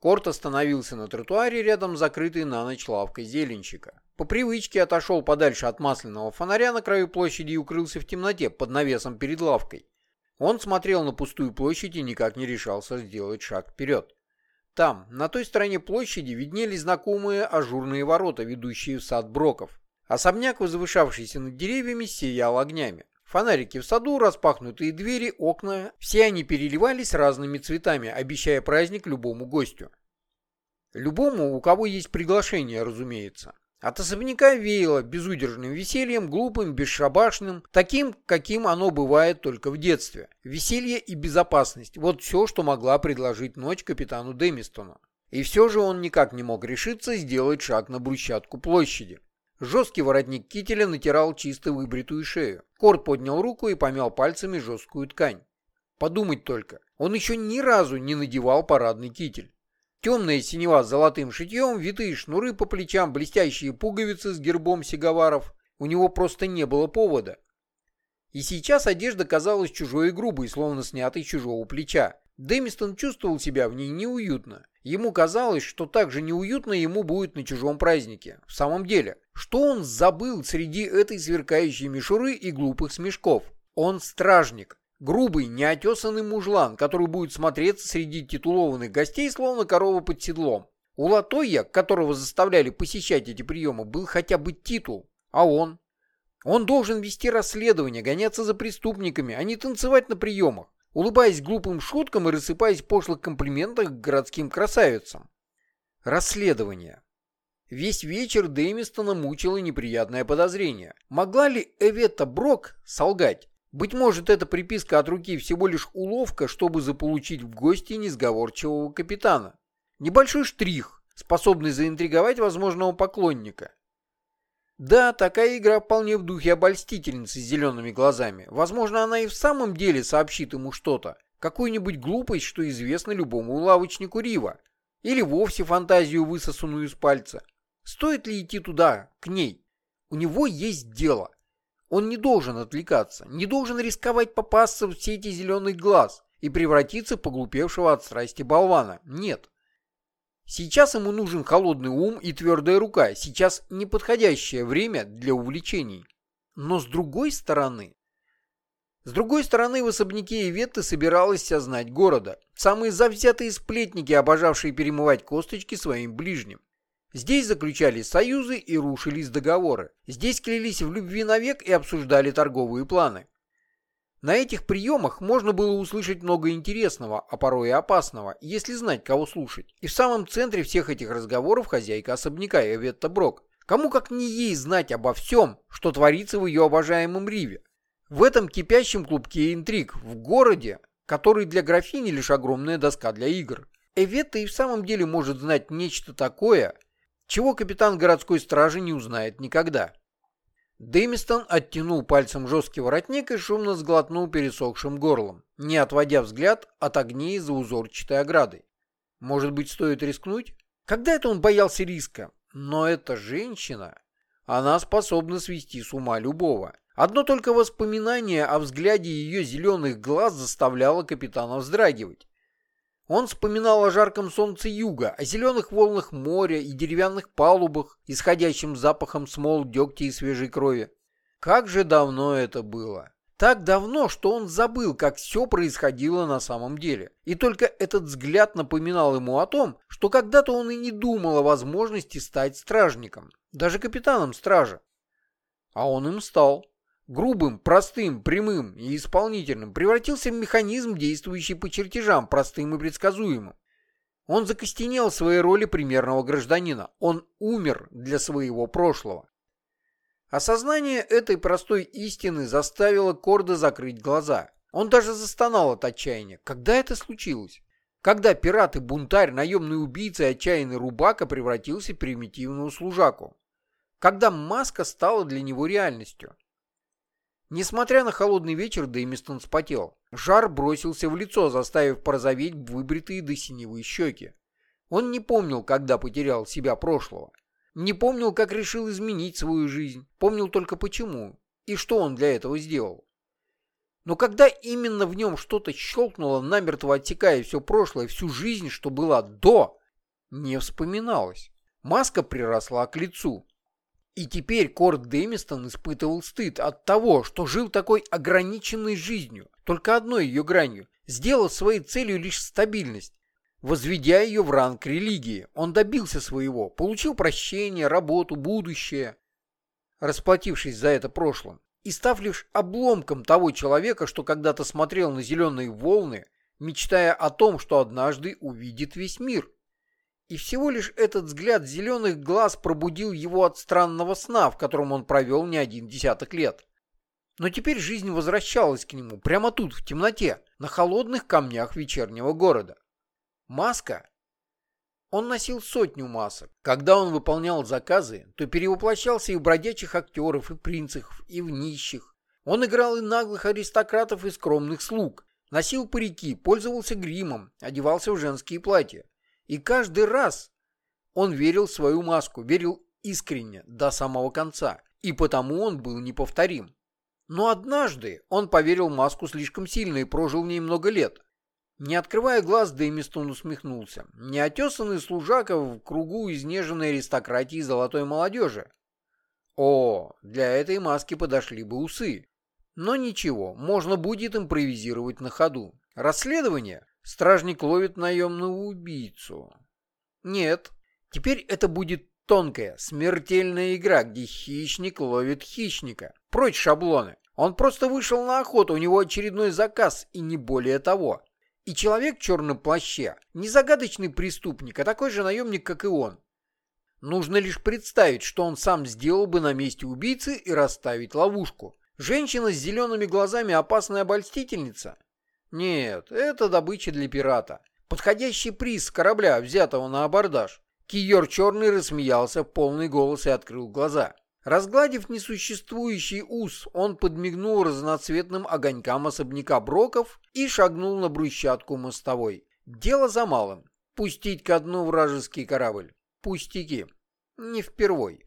Корт остановился на тротуаре рядом с закрытой на ночь лавкой зеленщика. По привычке отошел подальше от масляного фонаря на краю площади и укрылся в темноте под навесом перед лавкой. Он смотрел на пустую площадь и никак не решался сделать шаг вперед. Там, на той стороне площади, виднелись знакомые ажурные ворота, ведущие в сад Броков. Особняк, возвышавшийся над деревьями, сиял огнями. Фонарики в саду, распахнутые двери, окна, все они переливались разными цветами, обещая праздник любому гостю. Любому, у кого есть приглашение, разумеется. От особняка веяло безудержным весельем, глупым, бесшабашным, таким, каким оно бывает только в детстве. Веселье и безопасность – вот все, что могла предложить ночь капитану Демистону. И все же он никак не мог решиться сделать шаг на брусчатку площади. Жесткий воротник кителя натирал чисто выбритую шею. Корт поднял руку и помял пальцами жесткую ткань. Подумать только, он еще ни разу не надевал парадный китель. Темная синева с золотым шитьем, витые шнуры по плечам, блестящие пуговицы с гербом сиговаров. У него просто не было повода. И сейчас одежда казалась чужой и грубой, словно снятой чужого плеча. Дэмистон чувствовал себя в ней неуютно. Ему казалось, что так же неуютно ему будет на чужом празднике. В самом деле, что он забыл среди этой сверкающей мишуры и глупых смешков? Он стражник. Грубый, неотесанный мужлан, который будет смотреться среди титулованных гостей, словно корова под седлом. У Латоя, которого заставляли посещать эти приемы, был хотя бы титул. А он? Он должен вести расследование, гоняться за преступниками, а не танцевать на приемах улыбаясь глупым шуткам и рассыпаясь в пошлых комплиментах городским красавицам. Расследование. Весь вечер Дэмистона мучило неприятное подозрение. Могла ли Эвета Брок солгать? Быть может, эта приписка от руки всего лишь уловка, чтобы заполучить в гости несговорчивого капитана. Небольшой штрих, способный заинтриговать возможного поклонника. Да, такая игра вполне в духе обольстительницы с зелеными глазами. Возможно, она и в самом деле сообщит ему что-то. Какую-нибудь глупость, что известно любому лавочнику Рива. Или вовсе фантазию, высосанную из пальца. Стоит ли идти туда, к ней? У него есть дело. Он не должен отвлекаться, не должен рисковать попасться в сети зеленых глаз и превратиться в поглупевшего от страсти болвана. Нет. Сейчас ему нужен холодный ум и твердая рука. Сейчас неподходящее время для увлечений. Но с другой стороны... С другой стороны, в особняке Иветты собиралась вся знать города. Самые завзятые сплетники, обожавшие перемывать косточки своим ближним. Здесь заключались союзы и рушились договоры. Здесь клялись в любви навек и обсуждали торговые планы. На этих приемах можно было услышать много интересного, а порой и опасного, если знать, кого слушать. И в самом центре всех этих разговоров хозяйка особняка Эветта Брок. Кому как не ей знать обо всем, что творится в ее обожаемом Риве. В этом кипящем клубке интриг, в городе, который для графини лишь огромная доска для игр. Эветта и в самом деле может знать нечто такое, чего капитан городской стражи не узнает никогда. Дэмистон оттянул пальцем жесткий воротник и шумно сглотнул пересохшим горлом, не отводя взгляд от огней за узорчатой оградой. Может быть, стоит рискнуть? Когда это он боялся риска? Но эта женщина, она способна свести с ума любого. Одно только воспоминание о взгляде ее зеленых глаз заставляло капитана вздрагивать. Он вспоминал о жарком солнце юга, о зеленых волнах моря и деревянных палубах, исходящим запахом смол, дегтя и свежей крови. Как же давно это было. Так давно, что он забыл, как все происходило на самом деле. И только этот взгляд напоминал ему о том, что когда-то он и не думал о возможности стать стражником, даже капитаном стража. А он им стал грубым, простым, прямым и исполнительным, превратился в механизм, действующий по чертежам, простым и предсказуемым. Он закостенел в своей роли примерного гражданина. Он умер для своего прошлого. Осознание этой простой истины заставило Корда закрыть глаза. Он даже застонал от отчаяния. Когда это случилось? Когда пират и бунтарь, наемный убийца и отчаянный рубака превратился в примитивную служаку? Когда маска стала для него реальностью? Несмотря на холодный вечер, Дэмистон спотел. Жар бросился в лицо, заставив порозоветь выбритые до синевы щеки. Он не помнил, когда потерял себя прошлого. Не помнил, как решил изменить свою жизнь. Помнил только почему и что он для этого сделал. Но когда именно в нем что-то щелкнуло, намертво оттекая все прошлое, всю жизнь, что была до, не вспоминалось. Маска приросла к лицу. И теперь Корт Дэмистон испытывал стыд от того, что жил такой ограниченной жизнью, только одной ее гранью, сделал своей целью лишь стабильность. Возведя ее в ранг религии, он добился своего, получил прощение, работу, будущее, расплатившись за это прошлым, и став лишь обломком того человека, что когда-то смотрел на зеленые волны, мечтая о том, что однажды увидит весь мир. И всего лишь этот взгляд зеленых глаз пробудил его от странного сна, в котором он провел не один десяток лет. Но теперь жизнь возвращалась к нему, прямо тут, в темноте, на холодных камнях вечернего города. Маска? Он носил сотню масок. Когда он выполнял заказы, то перевоплощался и в бродячих актеров, и принцев, и в нищих. Он играл и наглых аристократов, и скромных слуг. Носил парики, пользовался гримом, одевался в женские платья. И каждый раз он верил в свою маску, верил искренне, до самого конца, и потому он был неповторим. Но однажды он поверил маску слишком сильно и прожил в ней много лет. Не открывая глаз, Дэмистон усмехнулся. Неотесанный служака в кругу изнеженной аристократии и золотой молодежи. О, для этой маски подошли бы усы. Но ничего, можно будет импровизировать на ходу. Расследование Стражник ловит наемного убийцу. Нет, теперь это будет тонкая, смертельная игра, где хищник ловит хищника. Прочь шаблоны. Он просто вышел на охоту, у него очередной заказ, и не более того. И человек в черном плаще не загадочный преступник, а такой же наемник, как и он. Нужно лишь представить, что он сам сделал бы на месте убийцы и расставить ловушку. Женщина с зелеными глазами опасная обольстительница. Нет, это добыча для пирата. Подходящий приз корабля, взятого на абордаж. Киер Черный рассмеялся в полный голос и открыл глаза. Разгладив несуществующий ус, он подмигнул разноцветным огонькам особняка Броков и шагнул на брусчатку мостовой. Дело за малым. Пустить ко дну вражеский корабль. Пустяки. Не впервой.